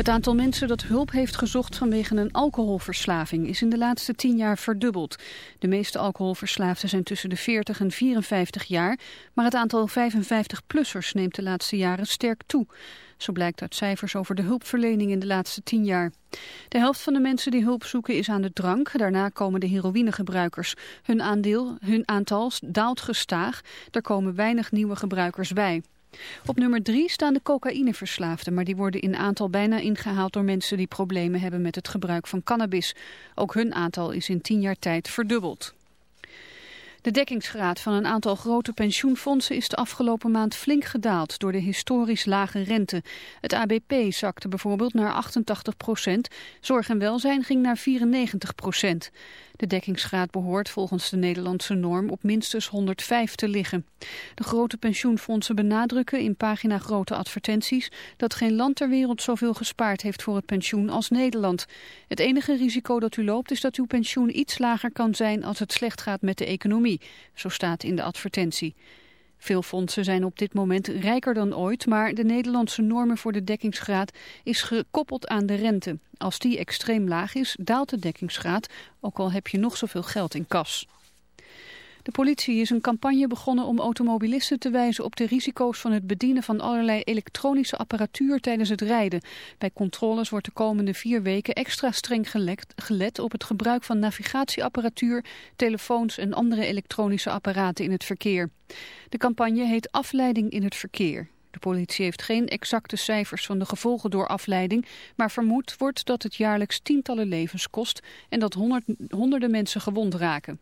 Het aantal mensen dat hulp heeft gezocht vanwege een alcoholverslaving is in de laatste tien jaar verdubbeld. De meeste alcoholverslaafden zijn tussen de 40 en 54 jaar, maar het aantal 55-plussers neemt de laatste jaren sterk toe. Zo blijkt uit cijfers over de hulpverlening in de laatste tien jaar. De helft van de mensen die hulp zoeken is aan de drank. Daarna komen de heroïnegebruikers. Hun, aandeel, hun aantal daalt gestaag. Er komen weinig nieuwe gebruikers bij. Op nummer drie staan de cocaïneverslaafden, maar die worden in aantal bijna ingehaald door mensen die problemen hebben met het gebruik van cannabis. Ook hun aantal is in tien jaar tijd verdubbeld. De dekkingsgraad van een aantal grote pensioenfondsen is de afgelopen maand flink gedaald door de historisch lage rente. Het ABP zakte bijvoorbeeld naar 88 procent, zorg en welzijn ging naar 94 procent. De dekkingsgraad behoort volgens de Nederlandse norm op minstens 105 te liggen. De grote pensioenfondsen benadrukken in pagina grote advertenties dat geen land ter wereld zoveel gespaard heeft voor het pensioen als Nederland. Het enige risico dat u loopt is dat uw pensioen iets lager kan zijn als het slecht gaat met de economie, zo staat in de advertentie. Veel fondsen zijn op dit moment rijker dan ooit, maar de Nederlandse normen voor de dekkingsgraad is gekoppeld aan de rente. Als die extreem laag is, daalt de dekkingsgraad, ook al heb je nog zoveel geld in kas. De politie is een campagne begonnen om automobilisten te wijzen op de risico's van het bedienen van allerlei elektronische apparatuur tijdens het rijden. Bij controles wordt de komende vier weken extra streng gelet, op het gebruik van navigatieapparatuur, telefoons en andere elektronische apparaten in het verkeer. De campagne heet Afleiding in het verkeer. De politie heeft geen exacte cijfers van de gevolgen door afleiding, maar vermoed wordt dat het jaarlijks tientallen levens kost en dat honderd, honderden mensen gewond raken.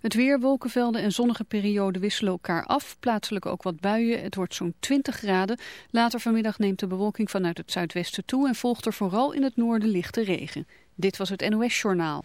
Het weer, wolkenvelden en zonnige perioden wisselen elkaar af. Plaatselijk ook wat buien. Het wordt zo'n 20 graden. Later vanmiddag neemt de bewolking vanuit het zuidwesten toe... en volgt er vooral in het noorden lichte regen. Dit was het NOS Journaal.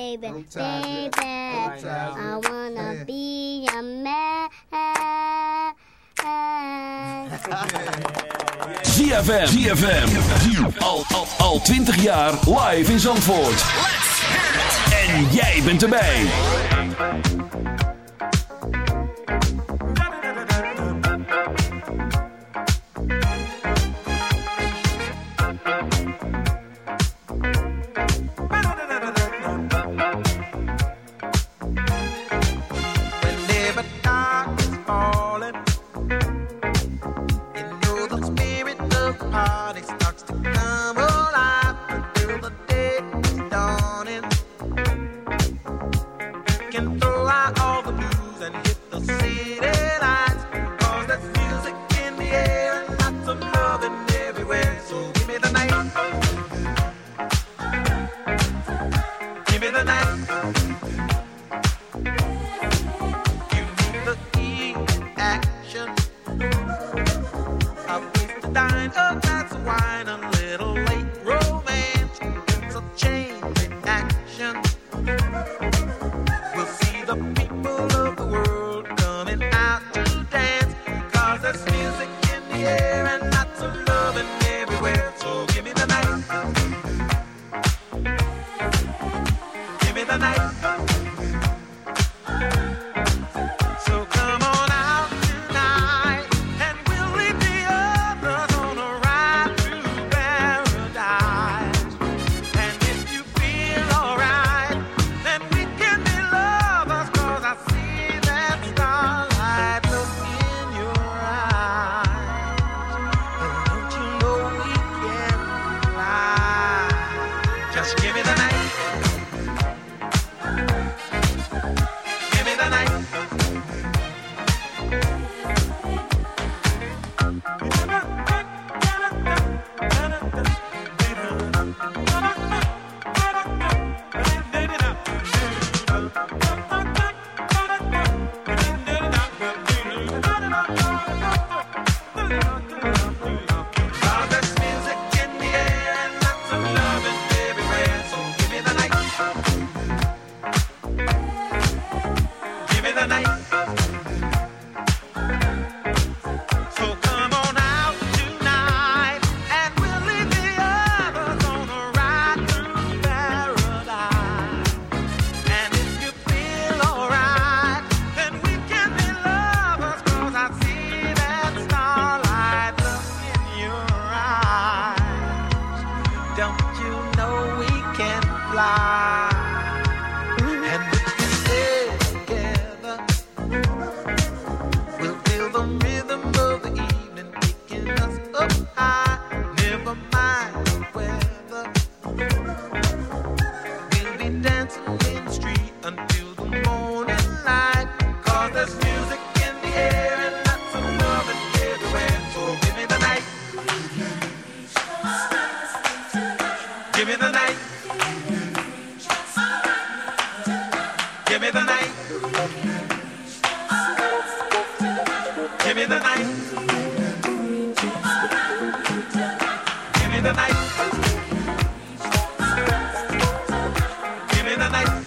baby, baby. I wanna be a man. ZFM, ZFM. Al, al, al 20 jaar live in Zandvoort. En jij bent erbij.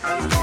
Bye.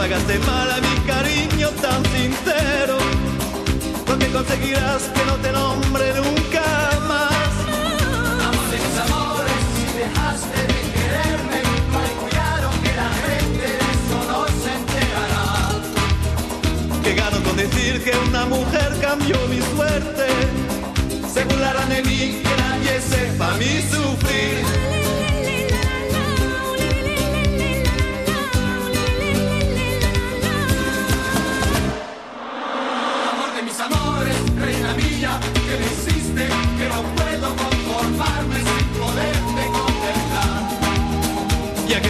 pagaste mal a mi cariño tan sincero, lo que conseguirás que no te nombre nunca más. Amor de mis amores, si dejaste de quererme, hay cuidado que la gente de eso no se enterará. Que gano con decir que una mujer cambió mi suerte. Se burlarán de mí, que nadie sepa mi sufrir.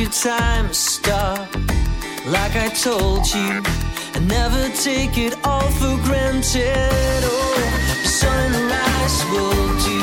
your time to stop. Like I told you, I never take it all for granted. Oh, sunrise will do.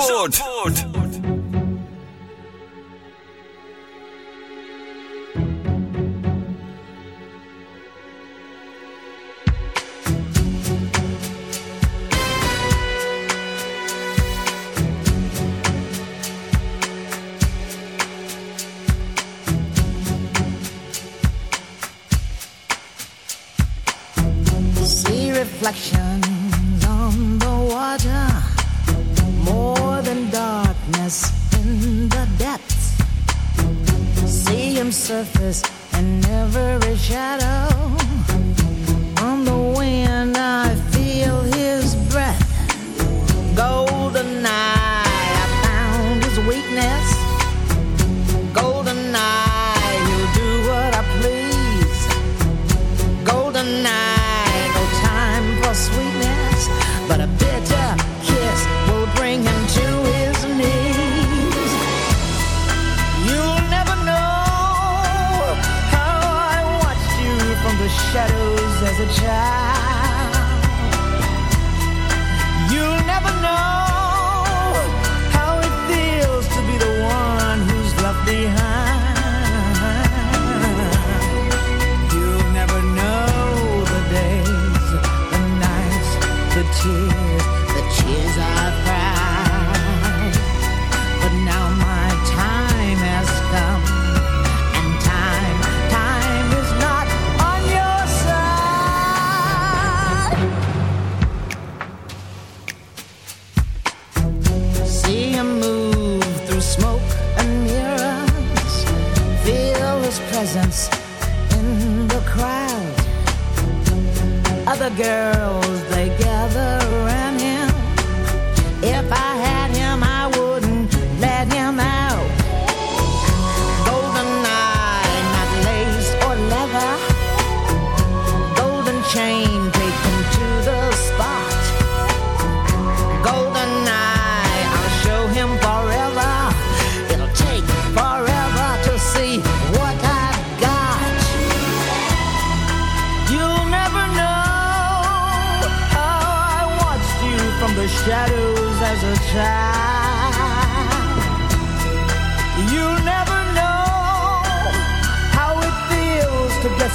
Zandvoort.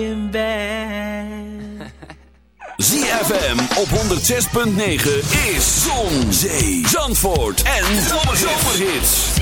fucking bad. ZFM op 106.9 is Zon, Zee, Zandvoort en Zomerhits.